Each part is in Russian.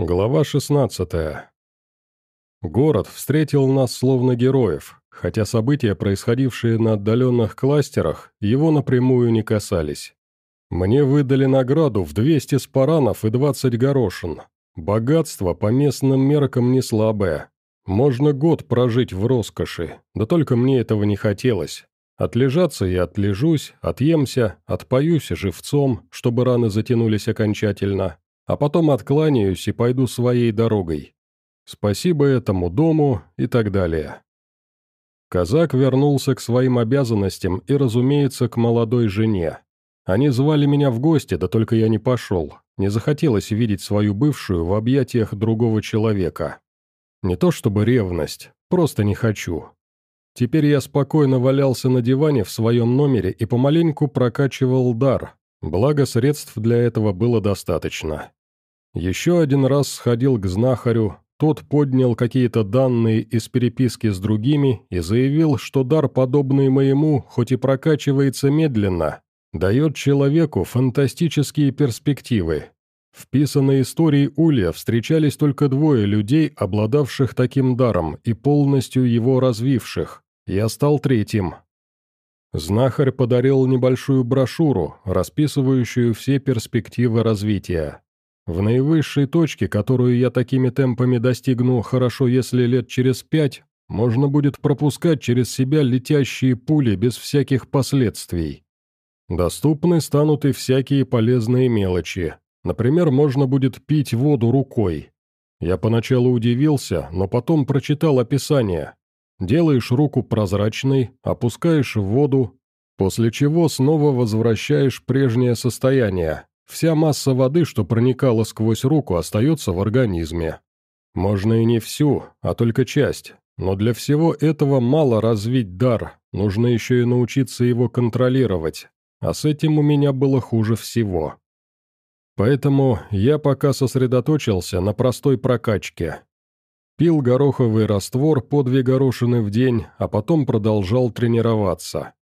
Глава 16. Город встретил нас словно героев, хотя события, происходившие на отдаленных кластерах, его напрямую не касались. Мне выдали награду в 200 спаранов и 20 горошин. Богатство по местным меркам не слабое. Можно год прожить в роскоши, да только мне этого не хотелось. Отлежаться я отлежусь, отъемся, отпоюсь живцом, чтобы раны затянулись окончательно, а потом откланяюсь и пойду своей дорогой. Спасибо этому дому и так далее. Казак вернулся к своим обязанностям и, разумеется, к молодой жене. Они звали меня в гости, да только я не пошел. Не захотелось видеть свою бывшую в объятиях другого человека. Не то чтобы ревность, просто не хочу. Теперь я спокойно валялся на диване в своем номере и помаленьку прокачивал дар, благо средств для этого было достаточно. Еще один раз сходил к знахарю, тот поднял какие-то данные из переписки с другими и заявил, что дар, подобный моему, хоть и прокачивается медленно, дает человеку фантастические перспективы. В писанной истории Улья встречались только двое людей, обладавших таким даром и полностью его развивших. Я стал третьим. Знахарь подарил небольшую брошюру, расписывающую все перспективы развития. В наивысшей точке, которую я такими темпами достигну хорошо, если лет через пять, можно будет пропускать через себя летящие пули без всяких последствий. Доступны станут и всякие полезные мелочи. Например, можно будет пить воду рукой. Я поначалу удивился, но потом прочитал описание. Делаешь руку прозрачной, опускаешь в воду, после чего снова возвращаешь прежнее состояние, Вся масса воды, что проникала сквозь руку, остается в организме. Можно и не всю, а только часть, но для всего этого мало развить дар, нужно еще и научиться его контролировать, а с этим у меня было хуже всего. Поэтому я пока сосредоточился на простой прокачке. Пил гороховый раствор по две горошины в день, а потом продолжал тренироваться.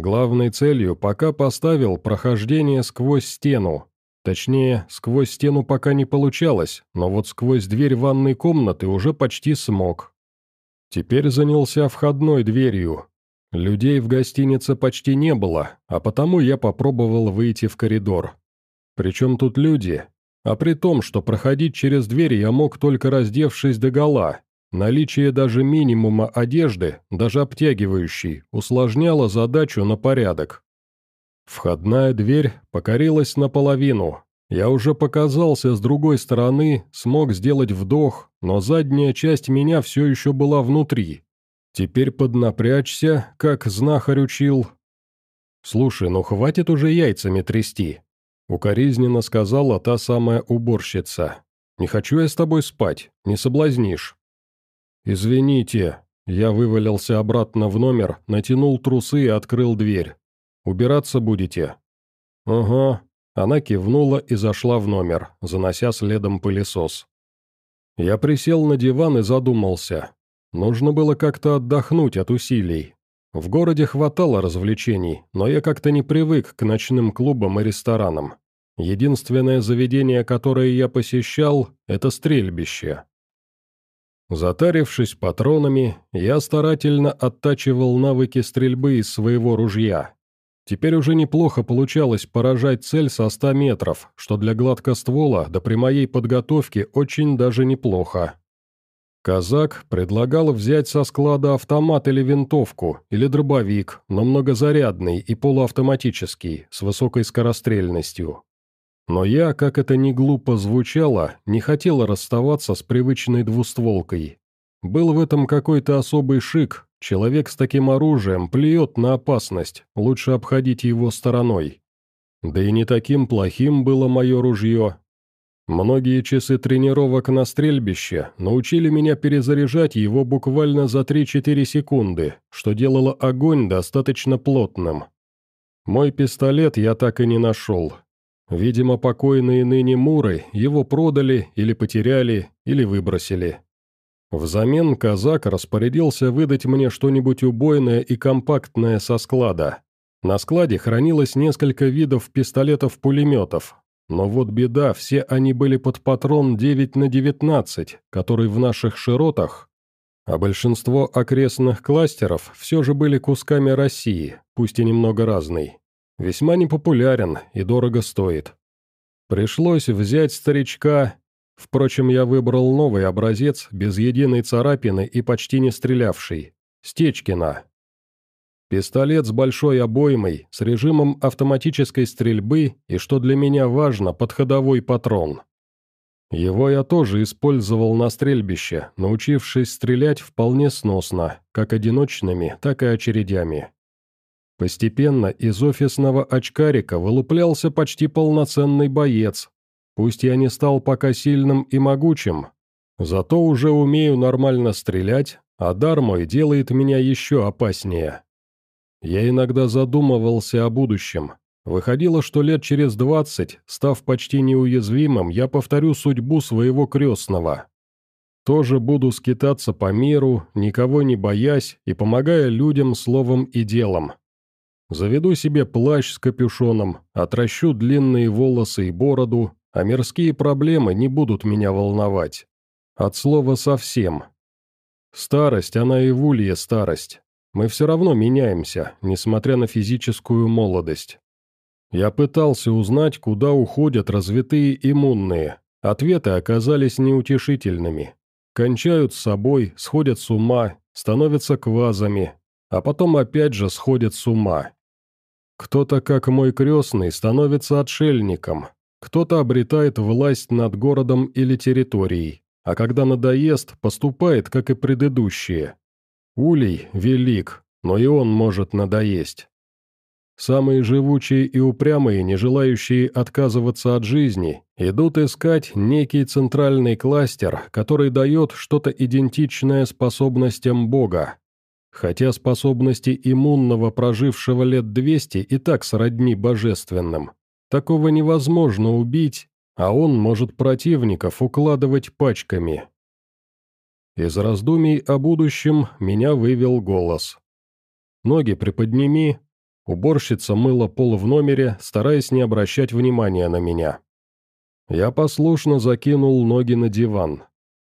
Главной целью пока поставил прохождение сквозь стену. Точнее, сквозь стену пока не получалось, но вот сквозь дверь ванной комнаты уже почти смог. Теперь занялся входной дверью. Людей в гостинице почти не было, а потому я попробовал выйти в коридор. Причем тут люди? А при том, что проходить через дверь я мог только раздевшись догола, Наличие даже минимума одежды, даже обтягивающей, усложняло задачу на порядок. Входная дверь покорилась наполовину. Я уже показался с другой стороны, смог сделать вдох, но задняя часть меня все еще была внутри. Теперь поднапрячься, как знахарь учил. «Слушай, ну хватит уже яйцами трясти», — укоризненно сказала та самая уборщица. «Не хочу я с тобой спать, не соблазнишь». «Извините». Я вывалился обратно в номер, натянул трусы и открыл дверь. «Убираться будете?» «Ага». Она кивнула и зашла в номер, занося следом пылесос. Я присел на диван и задумался. Нужно было как-то отдохнуть от усилий. В городе хватало развлечений, но я как-то не привык к ночным клубам и ресторанам. Единственное заведение, которое я посещал, это стрельбище. Затарившись патронами, я старательно оттачивал навыки стрельбы из своего ружья. Теперь уже неплохо получалось поражать цель со 100 метров, что для гладкоствола да при моей подготовке очень даже неплохо. Казак предлагал взять со склада автомат или винтовку, или дробовик, но многозарядный и полуавтоматический, с высокой скорострельностью. Но я, как это ни глупо звучало, не хотел расставаться с привычной двустволкой. Был в этом какой-то особый шик, человек с таким оружием плюет на опасность, лучше обходить его стороной. Да и не таким плохим было мое ружье. Многие часы тренировок на стрельбище научили меня перезаряжать его буквально за 3-4 секунды, что делало огонь достаточно плотным. Мой пистолет я так и не нашел, Видимо, покойные ныне Муры его продали или потеряли, или выбросили. Взамен казак распорядился выдать мне что-нибудь убойное и компактное со склада. На складе хранилось несколько видов пистолетов-пулеметов, Но вот беда, все они были под патрон 9 на 19, который в наших широтах, а большинство окрестных кластеров все же были кусками России, пусть и немного разной. Весьма непопулярен и дорого стоит. Пришлось взять старичка, впрочем, я выбрал новый образец, без единой царапины и почти не стрелявший, Стечкина. Пистолет с большой обоймой, с режимом автоматической стрельбы и, что для меня важно, подходовой патрон. Его я тоже использовал на стрельбище, научившись стрелять вполне сносно, как одиночными, так и очередями. Постепенно из офисного очкарика вылуплялся почти полноценный боец. Пусть я не стал пока сильным и могучим, зато уже умею нормально стрелять, а дар мой делает меня еще опаснее. Я иногда задумывался о будущем. Выходило, что лет через двадцать, став почти неуязвимым, я повторю судьбу своего крестного. Тоже буду скитаться по миру, никого не боясь и помогая людям словом и делом. Заведу себе плащ с капюшоном, отращу длинные волосы и бороду, а мирские проблемы не будут меня волновать. От слова совсем. Старость, она и в улье старость. Мы все равно меняемся, несмотря на физическую молодость. Я пытался узнать, куда уходят развитые иммунные. Ответы оказались неутешительными. Кончают с собой, сходят с ума, становятся квазами, а потом опять же сходят с ума. Кто-то, как мой крестный, становится отшельником, кто-то обретает власть над городом или территорией, а когда надоест, поступает, как и предыдущие, Улей велик, но и он может надоесть. Самые живучие и упрямые, не желающие отказываться от жизни, идут искать некий центральный кластер, который дает что-то идентичное способностям Бога. Хотя способности иммунного, прожившего лет 200, и так сродни божественным. Такого невозможно убить, а он может противников укладывать пачками. Из раздумий о будущем меня вывел голос. «Ноги приподними». Уборщица мыла пол в номере, стараясь не обращать внимания на меня. Я послушно закинул ноги на диван.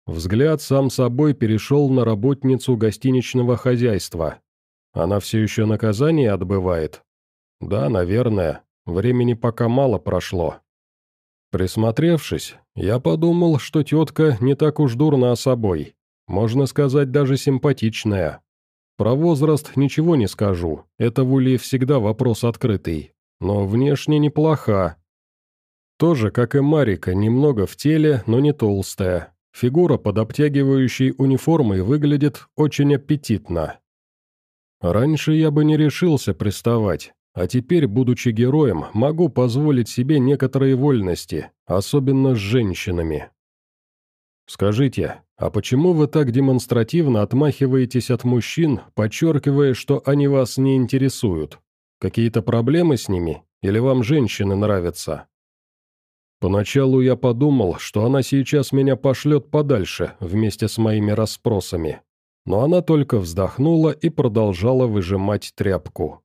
Взгляд сам собой перешел на работницу гостиничного хозяйства. Она все еще наказание отбывает? Да, наверное. Времени пока мало прошло. Присмотревшись, я подумал, что тетка не так уж дурна собой. Можно сказать, даже симпатичная. Про возраст ничего не скажу, это в Улье всегда вопрос открытый. Но внешне неплоха. Тоже, как и Марика, немного в теле, но не толстая. Фигура под обтягивающей униформой выглядит очень аппетитно. Раньше я бы не решился приставать, а теперь, будучи героем, могу позволить себе некоторые вольности, особенно с женщинами. «Скажите, а почему вы так демонстративно отмахиваетесь от мужчин, подчеркивая, что они вас не интересуют? Какие-то проблемы с ними? Или вам женщины нравятся?» Поначалу я подумал, что она сейчас меня пошлет подальше вместе с моими расспросами. Но она только вздохнула и продолжала выжимать тряпку.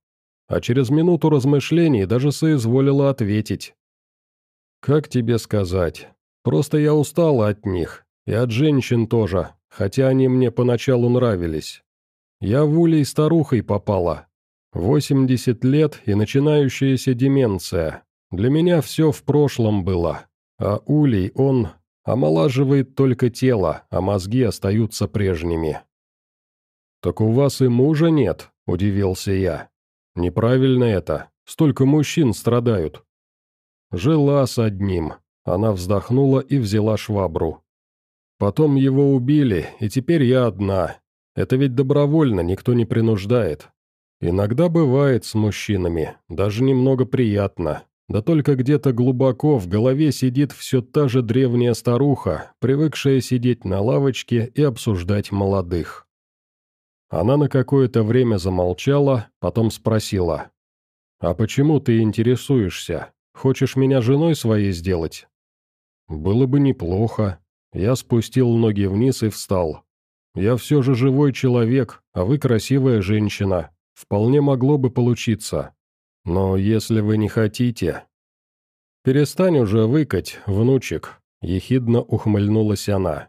А через минуту размышлений даже соизволила ответить. «Как тебе сказать? Просто я устала от них, и от женщин тоже, хотя они мне поначалу нравились. Я в улей старухой попала. 80 лет и начинающаяся деменция. Для меня все в прошлом было. А улей, он омолаживает только тело, а мозги остаются прежними. «Так у вас и мужа нет?» – удивился я. «Неправильно это. Столько мужчин страдают». «Жила с одним». Она вздохнула и взяла швабру. Потом его убили, и теперь я одна. Это ведь добровольно, никто не принуждает. Иногда бывает с мужчинами, даже немного приятно. Да только где-то глубоко в голове сидит все та же древняя старуха, привыкшая сидеть на лавочке и обсуждать молодых. Она на какое-то время замолчала, потом спросила. «А почему ты интересуешься? Хочешь меня женой своей сделать?» «Было бы неплохо», я спустил ноги вниз и встал. «Я все же живой человек, а вы красивая женщина. Вполне могло бы получиться. Но если вы не хотите...» «Перестань уже выкать, внучек», — ехидно ухмыльнулась она.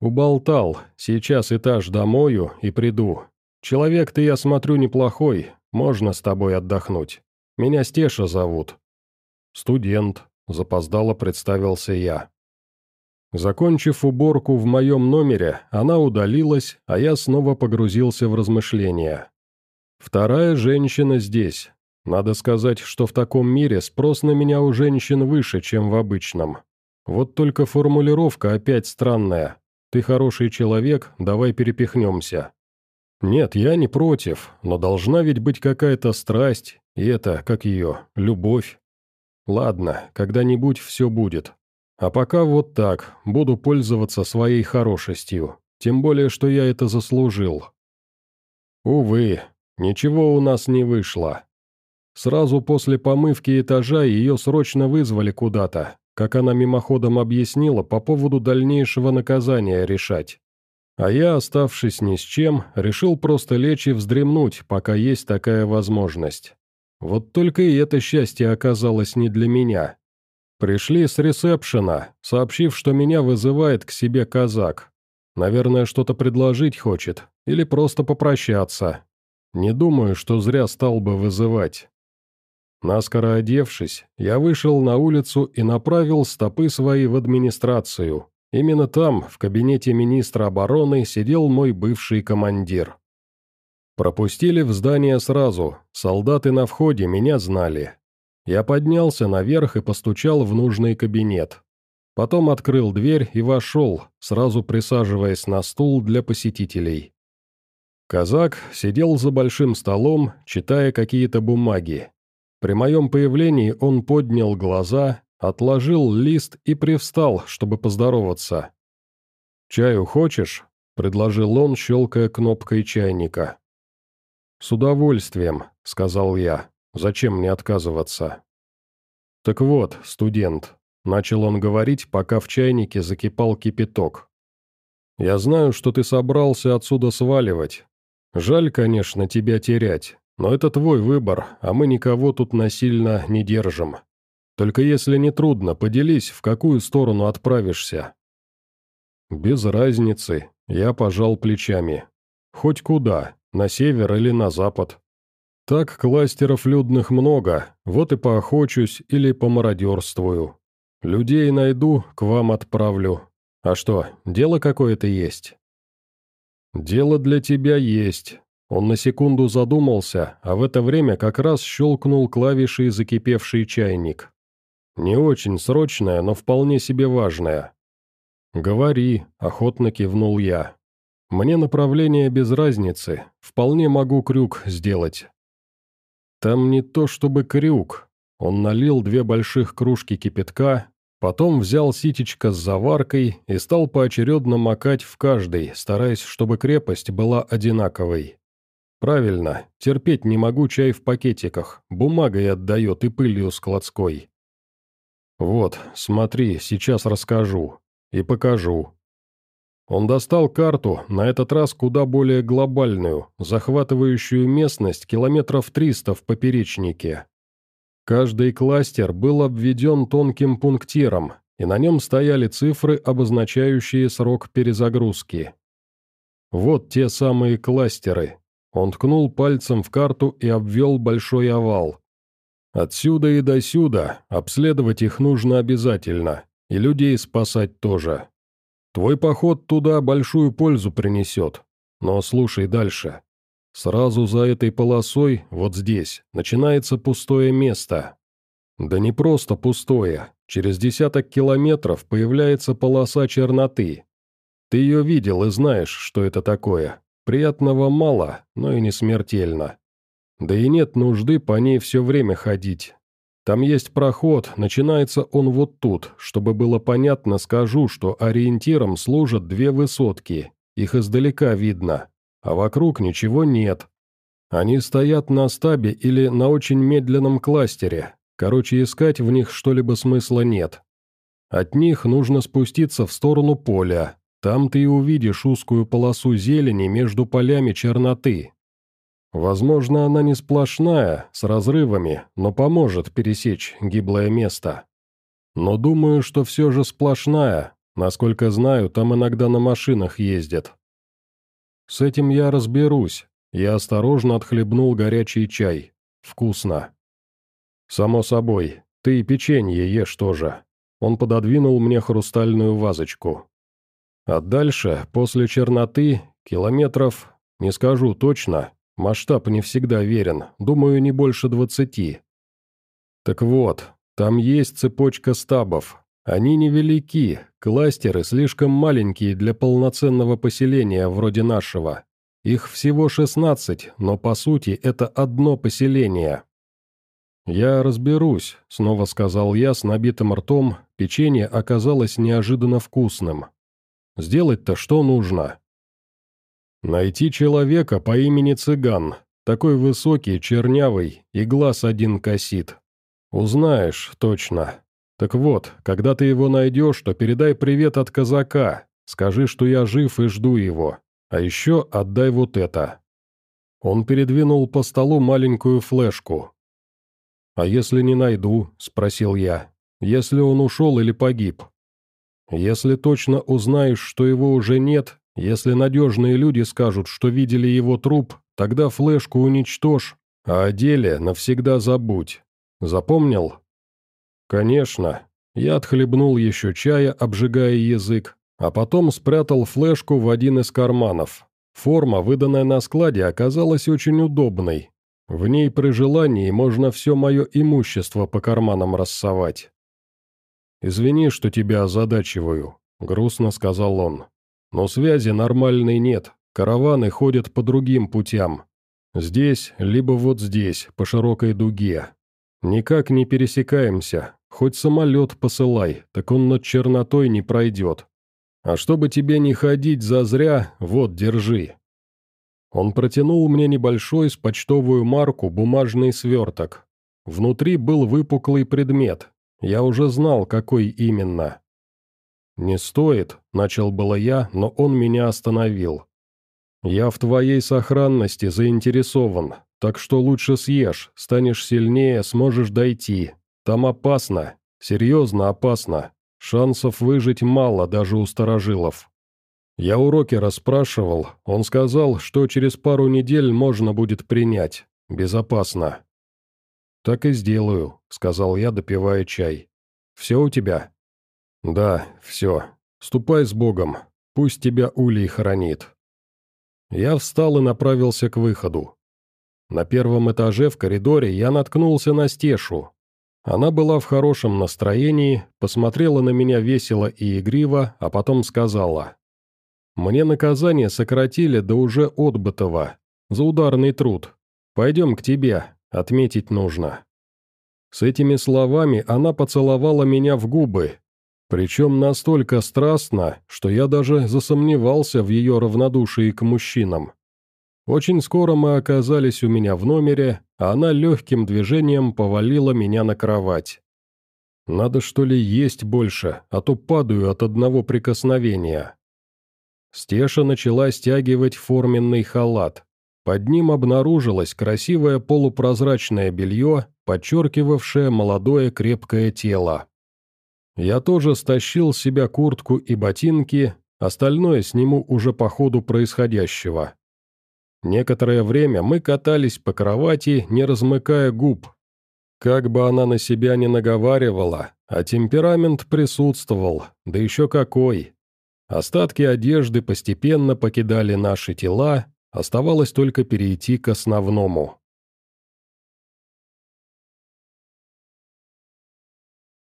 «Уболтал, сейчас этаж домою и приду. Человек ты, я смотрю, неплохой, можно с тобой отдохнуть. Меня Стеша зовут». «Студент», — запоздало представился я. Закончив уборку в моем номере, она удалилась, а я снова погрузился в размышления. Вторая женщина здесь. Надо сказать, что в таком мире спрос на меня у женщин выше, чем в обычном. Вот только формулировка опять странная. «Ты хороший человек, давай перепихнемся». Нет, я не против, но должна ведь быть какая-то страсть, и это, как ее, любовь. Ладно, когда-нибудь все будет. А пока вот так, буду пользоваться своей хорошестью, тем более, что я это заслужил. Увы, ничего у нас не вышло. Сразу после помывки этажа ее срочно вызвали куда-то, как она мимоходом объяснила, по поводу дальнейшего наказания решать. А я, оставшись ни с чем, решил просто лечь и вздремнуть, пока есть такая возможность. Вот только и это счастье оказалось не для меня. Пришли с ресепшена, сообщив, что меня вызывает к себе казак. Наверное, что-то предложить хочет, или просто попрощаться. Не думаю, что зря стал бы вызывать. Наскоро одевшись, я вышел на улицу и направил стопы свои в администрацию. Именно там, в кабинете министра обороны, сидел мой бывший командир. Пропустили в здание сразу, солдаты на входе меня знали, я поднялся наверх и постучал в нужный кабинет. Потом открыл дверь и вошел, сразу присаживаясь на стул для посетителей. Казак сидел за большим столом, читая какие-то бумаги. При моем появлении он поднял глаза, отложил лист и привстал, чтобы поздороваться. «Чаю хочешь?» — предложил он, щелкая кнопкой чайника. «С удовольствием», — сказал я. Зачем мне отказываться? Так вот, студент, начал он говорить, пока в чайнике закипал кипяток. Я знаю, что ты собрался отсюда сваливать. Жаль, конечно, тебя терять, но это твой выбор, а мы никого тут насильно не держим. Только если не трудно, поделись, в какую сторону отправишься. Без разницы, я пожал плечами. Хоть куда, на север или на запад. Так кластеров людных много, вот и поохочусь или помародерствую. Людей найду, к вам отправлю. А что, дело какое-то есть?» «Дело для тебя есть». Он на секунду задумался, а в это время как раз щелкнул клавишей закипевший чайник. «Не очень срочное, но вполне себе важное». «Говори», — охотно кивнул я. «Мне направление без разницы, вполне могу крюк сделать». Там не то чтобы крюк. Он налил две больших кружки кипятка, потом взял ситечко с заваркой и стал поочередно макать в каждой, стараясь, чтобы крепость была одинаковой. Правильно, терпеть не могу чай в пакетиках, бумагой отдает и пылью складской. Вот, смотри, сейчас расскажу. И покажу. Он достал карту, на этот раз куда более глобальную, захватывающую местность километров 300 в поперечнике. Каждый кластер был обведен тонким пунктиром, и на нем стояли цифры, обозначающие срок перезагрузки. Вот те самые кластеры. Он ткнул пальцем в карту и обвел большой овал. Отсюда и до сюда обследовать их нужно обязательно, и людей спасать тоже. Твой поход туда большую пользу принесет. Но слушай дальше. Сразу за этой полосой, вот здесь, начинается пустое место. Да не просто пустое. Через десяток километров появляется полоса черноты. Ты ее видел и знаешь, что это такое. Приятного мало, но и не смертельно. Да и нет нужды по ней все время ходить. Там есть проход, начинается он вот тут. Чтобы было понятно, скажу, что ориентиром служат две высотки. Их издалека видно, а вокруг ничего нет. Они стоят на стабе или на очень медленном кластере. Короче, искать в них что-либо смысла нет. От них нужно спуститься в сторону поля. Там ты и увидишь узкую полосу зелени между полями черноты. Возможно, она не сплошная, с разрывами, но поможет пересечь гиблое место. Но думаю, что все же сплошная. Насколько знаю, там иногда на машинах ездят. С этим я разберусь. Я осторожно отхлебнул горячий чай. Вкусно. Само собой, ты и печенье ешь тоже. Он пододвинул мне хрустальную вазочку. А дальше, после черноты, километров, не скажу точно, масштаб не всегда верен, думаю, не больше двадцати. Так вот, там есть цепочка стабов. Они невелики, кластеры слишком маленькие для полноценного поселения вроде нашего. Их всего 16, но по сути это одно поселение. «Я разберусь», — снова сказал я с набитым ртом, печенье оказалось неожиданно вкусным. «Сделать-то что нужно?» «Найти человека по имени Цыган, такой высокий, чернявый, и глаз один косит. «Узнаешь, точно. Так вот, когда ты его найдешь, то передай привет от казака, скажи, что я жив и жду его, а еще отдай вот это». Он передвинул по столу маленькую флешку. «А если не найду?» – спросил я. «Если он ушел или погиб?» «Если точно узнаешь, что его уже нет, если надежные люди скажут, что видели его труп, тогда флешку уничтожь, а о деле навсегда забудь. Запомнил?» «Конечно». Я отхлебнул еще чая, обжигая язык, а потом спрятал флешку в один из карманов. Форма, выданная на складе, оказалась очень удобной. В ней при желании можно все мое имущество по карманам рассовать. «Извини, что тебя озадачиваю», — грустно сказал он. «Но связи нормальной нет, караваны ходят по другим путям. Здесь, либо вот здесь, по широкой дуге. «Никак не пересекаемся. Хоть самолет посылай, так он над чернотой не пройдет. А чтобы тебе не ходить зазря, вот, держи». Он протянул мне небольшой с почтовую марку бумажный сверток. Внутри был выпуклый предмет. Я уже знал, какой именно. «Не стоит», — начал было я, но он меня остановил. «Я в твоей сохранности заинтересован, так что лучше съешь, станешь сильнее, сможешь дойти. Там опасно, серьезно опасно. Шансов выжить мало даже у старожилов. Я уроки расспрашивал, он сказал, что через пару недель можно будет принять. Безопасно. «Так и сделаю», — сказал я, допивая чай. «Все у тебя?» «Да, все. Ступай с Богом. Пусть тебя Улей хранит». Я встал и направился к выходу. На первом этаже в коридоре я наткнулся на Стешу. Она была в хорошем настроении, посмотрела на меня весело и игриво, а потом сказала. «Мне наказание сократили до уже отбытого, за ударный труд. Пойдем к тебе, отметить нужно». С этими словами она поцеловала меня в губы, причем настолько страстно, что я даже засомневался в ее равнодушии к мужчинам. Очень скоро мы оказались у меня в номере, а она легким движением повалила меня на кровать. Надо что ли есть больше, а то падаю от одного прикосновения. Стеша начала стягивать форменный халат. Под ним обнаружилось красивое полупрозрачное белье, подчеркивавшее молодое крепкое тело. Я тоже стащил с себя куртку и ботинки, остальное сниму уже по ходу происходящего. Некоторое время мы катались по кровати, не размыкая губ. Как бы она на себя не наговаривала, а темперамент присутствовал, да еще какой. Остатки одежды постепенно покидали наши тела, оставалось только перейти к основному.